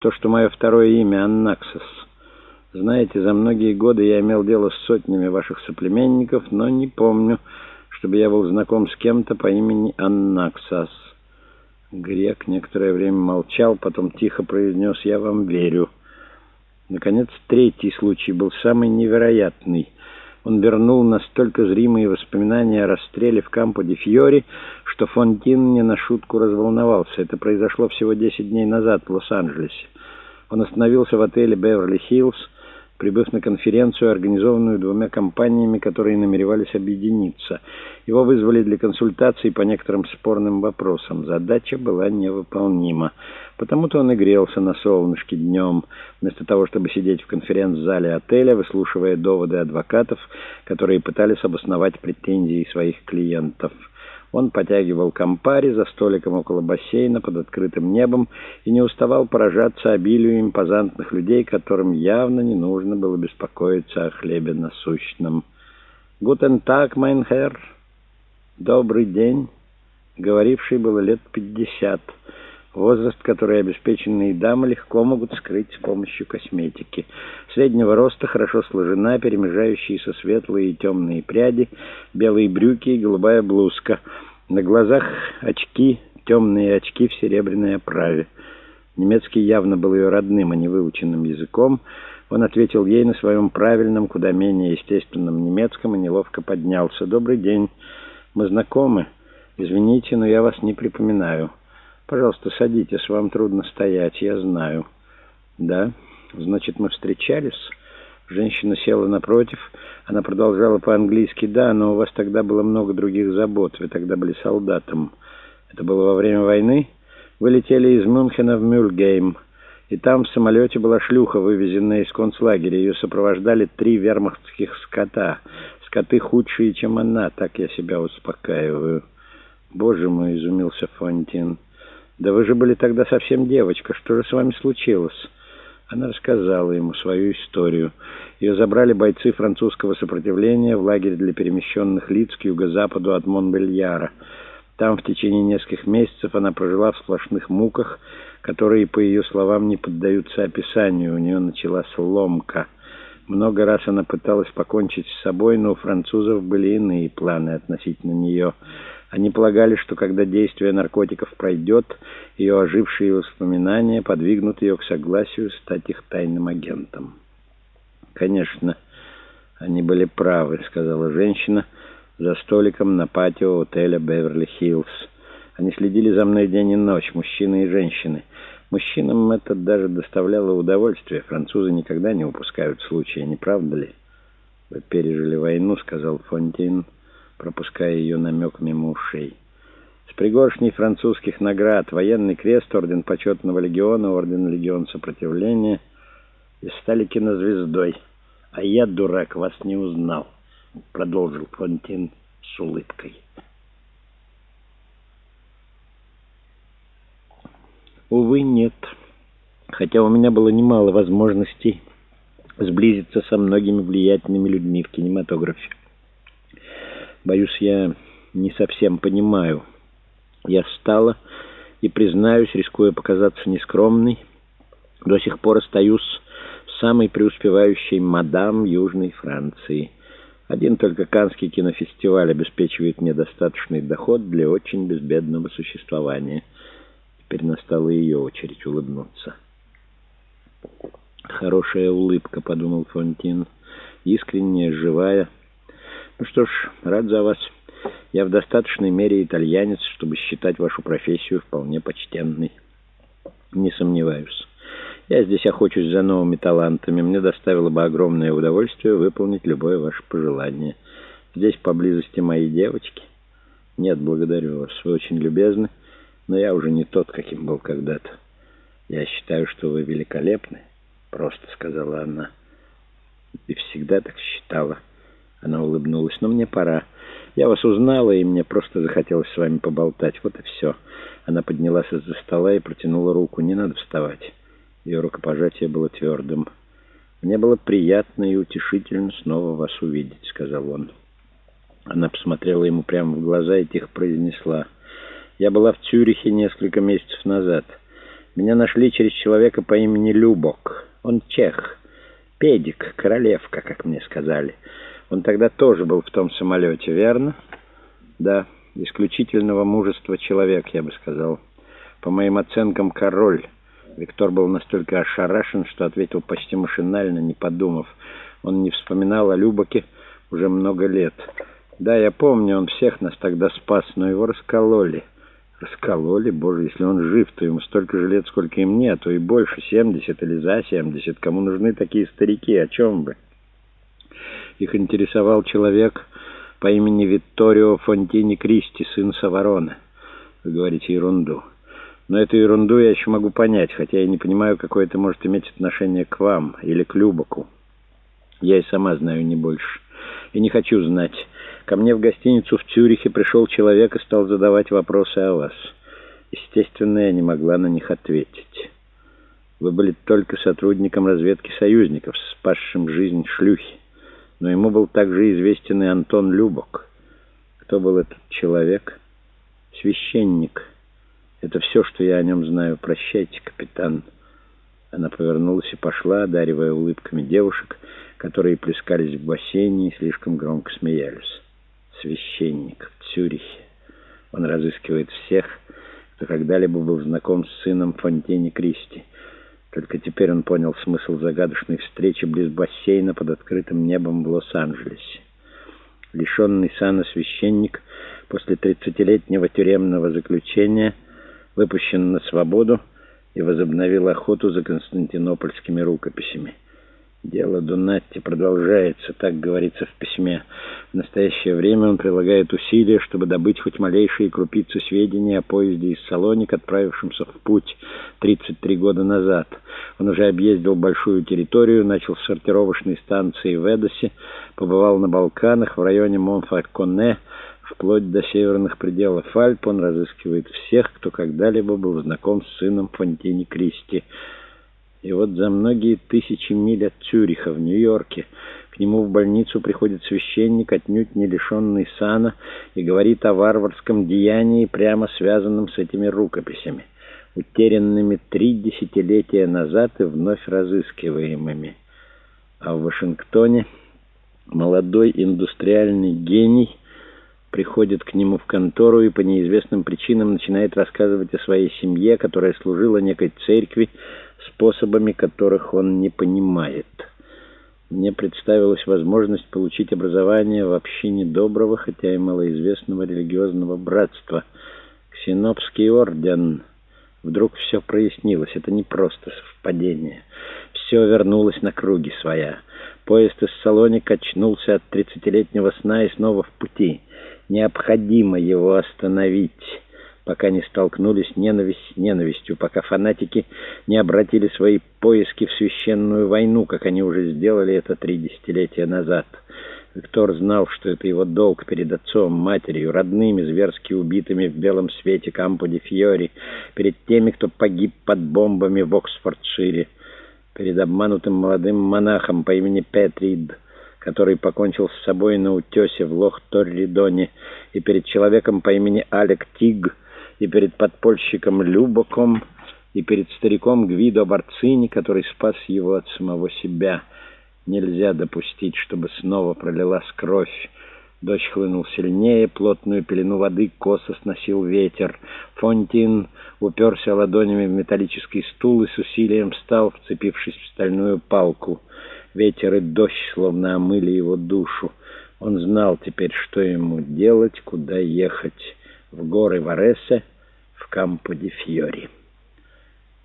То, что мое второе имя Аннаксос. Знаете, за многие годы я имел дело с сотнями ваших соплеменников, но не помню, чтобы я был знаком с кем-то по имени Аннаксос. Грек некоторое время молчал, потом тихо произнес «Я вам верю». Наконец, третий случай был самый невероятный. Он вернул настолько зримые воспоминания о расстреле в Кампо-де-Фьори, что Фонтин не на шутку разволновался. Это произошло всего 10 дней назад в Лос-Анджелесе. Он остановился в отеле «Беверли-Хиллз», прибыв на конференцию, организованную двумя компаниями, которые намеревались объединиться. Его вызвали для консультаций по некоторым спорным вопросам. Задача была невыполнима. Потому-то он и грелся на солнышке днем, вместо того, чтобы сидеть в конференц-зале отеля, выслушивая доводы адвокатов, которые пытались обосновать претензии своих клиентов. Он потягивал компари за столиком около бассейна под открытым небом и не уставал поражаться обилию импозантных людей, которым явно не нужно было беспокоиться о хлебе насущном. «Guten Tag, mein Herr!» «Добрый день!» Говоривший было лет пятьдесят. Возраст, который обеспеченные дамы легко могут скрыть с помощью косметики. Среднего роста, хорошо сложена, перемежающиеся светлые и темные пряди, белые брюки и голубая блузка. На глазах очки, темные очки в серебряной оправе. Немецкий явно был ее родным, а не выученным языком. Он ответил ей на своем правильном, куда менее естественном немецком и неловко поднялся. «Добрый день. Мы знакомы. Извините, но я вас не припоминаю». «Пожалуйста, садитесь, вам трудно стоять, я знаю». «Да? Значит, мы встречались?» Женщина села напротив. Она продолжала по-английски. «Да, но у вас тогда было много других забот. Вы тогда были солдатом. Это было во время войны? Вы летели из Мюнхена в Мюльгейм. И там в самолете была шлюха, вывезенная из концлагеря. Ее сопровождали три вермахтских скота. Скоты худшие, чем она. Так я себя успокаиваю». «Боже мой!» — изумился Фонтин. «Да вы же были тогда совсем девочка. Что же с вами случилось?» Она рассказала ему свою историю. Ее забрали бойцы французского сопротивления в лагерь для перемещенных лиц к юго-западу от Монбельяра. Там в течение нескольких месяцев она прожила в сплошных муках, которые, по ее словам, не поддаются описанию. У нее началась ломка. Много раз она пыталась покончить с собой, но у французов были иные планы относительно нее – они полагали, что когда действие наркотиков пройдет, ее ожившие воспоминания подвигнут ее к согласию стать их тайным агентом. «Конечно, они были правы», — сказала женщина за столиком на патио отеля «Беверли-Хиллз». Они следили за мной день и ночь, мужчины и женщины. Мужчинам это даже доставляло удовольствие. Французы никогда не упускают случая, не правда ли? «Вы пережили войну», — сказал Фонтин пропуская ее намек мимо ушей. С пригоршней французских наград, военный крест, орден почетного легиона, орден легион сопротивления и стали кинозвездой. А я, дурак, вас не узнал, продолжил Фонтин с улыбкой. Увы, нет. Хотя у меня было немало возможностей сблизиться со многими влиятельными людьми в кинематографе. Боюсь, я не совсем понимаю. Я встала и, признаюсь, рискуя показаться нескромной, до сих пор остаюсь самой преуспевающей мадам Южной Франции. Один только Канский кинофестиваль обеспечивает мне достаточный доход для очень безбедного существования. Теперь настала ее очередь улыбнуться. «Хорошая улыбка», — подумал Фонтин, — «искренняя, живая». Ну что ж, рад за вас. Я в достаточной мере итальянец, чтобы считать вашу профессию вполне почтенной. Не сомневаюсь. Я здесь охочусь за новыми талантами. Мне доставило бы огромное удовольствие выполнить любое ваше пожелание. Здесь поблизости мои девочки. Нет, благодарю вас. Вы очень любезны, но я уже не тот, каким был когда-то. Я считаю, что вы великолепны, просто сказала она. И всегда так считала. Она улыбнулась. «Но мне пора. Я вас узнала, и мне просто захотелось с вами поболтать. Вот и все». Она поднялась из-за стола и протянула руку. «Не надо вставать». Ее рукопожатие было твердым. «Мне было приятно и утешительно снова вас увидеть», — сказал он. Она посмотрела ему прямо в глаза и тихо произнесла. «Я была в Цюрихе несколько месяцев назад. Меня нашли через человека по имени Любок. Он чех. Педик, королевка, как мне сказали. Он тогда тоже был в том самолете, верно? Да, исключительного мужества человек, я бы сказал. По моим оценкам, король. Виктор был настолько ошарашен, что ответил почти машинально, не подумав. Он не вспоминал о Любоке уже много лет. Да, я помню, он всех нас тогда спас, но его раскололи. Раскололи, боже, если он жив, то ему столько же лет, сколько и мне, а то и больше, семьдесят или за семьдесят. Кому нужны такие старики, о чем бы? Их интересовал человек по имени Витторио Фонтини Кристи, сын Саварона. Вы говорите ерунду. Но эту ерунду я еще могу понять, хотя я не понимаю, какое это может иметь отношение к вам или к Любоку. Я и сама знаю не больше. И не хочу знать. Ко мне в гостиницу в Цюрихе пришел человек и стал задавать вопросы о вас. Естественно, я не могла на них ответить. Вы были только сотрудником разведки союзников, спасшим жизнь шлюхи. Но ему был также известен и Антон Любок. Кто был этот человек? Священник. Это все, что я о нем знаю. Прощайте, капитан. Она повернулась и пошла, одаривая улыбками девушек, которые плескались в бассейне и слишком громко смеялись священник в Цюрихе. Он разыскивает всех, кто когда-либо был знаком с сыном Фонтени Кристи. Только теперь он понял смысл загадочной встречи близ бассейна под открытым небом в Лос-Анджелесе. Лишенный сана священник после тридцатилетнего тюремного заключения выпущен на свободу и возобновил охоту за константинопольскими рукописями. Дело Донатти продолжается, так говорится в письме. В настоящее время он прилагает усилия, чтобы добыть хоть малейшие крупицы сведений о поезде из Салоник, отправившемся в путь 33 года назад. Он уже объездил большую территорию, начал с сортировочной станции в Эдосе, побывал на Балканах, в районе Монфальконе, вплоть до северных пределов Альп. Он разыскивает всех, кто когда-либо был знаком с сыном Фонтини Кристи. И вот за многие тысячи миль от Цюриха в Нью-Йорке к нему в больницу приходит священник, отнюдь не лишенный сана, и говорит о варварском деянии, прямо связанном с этими рукописями, утерянными три десятилетия назад и вновь разыскиваемыми. А в Вашингтоне молодой индустриальный гений приходит к нему в контору и по неизвестным причинам начинает рассказывать о своей семье, которая служила некой церкви, способами которых он не понимает. Мне представилась возможность получить образование в общине доброго, хотя и малоизвестного религиозного братства. Ксенопский орден. Вдруг все прояснилось. Это не просто совпадение. Все вернулось на круги своя. Поезд из Салони качнулся от тридцатилетнего сна и снова в пути. Необходимо его остановить пока не столкнулись ненависть с ненавистью, пока фанатики не обратили свои поиски в священную войну, как они уже сделали это три десятилетия назад. Виктор знал, что это его долг перед отцом, матерью, родными, зверски убитыми в белом свете Кампо-де-Фьори, перед теми, кто погиб под бомбами в Оксфордшире, перед обманутым молодым монахом по имени Петрид, который покончил с собой на утесе в Лох-Торридоне, и перед человеком по имени Алек Тиг, и перед подпольщиком Любоком, и перед стариком Гвидо Барцини, который спас его от самого себя. Нельзя допустить, чтобы снова пролилась кровь. Дождь хлынул сильнее, плотную пелену воды косо сносил ветер. Фонтин уперся ладонями в металлический стул и с усилием встал, вцепившись в стальную палку. Ветер и дождь словно омыли его душу. Он знал теперь, что ему делать, куда ехать в горы Вареса в Кампо-де-Фьори.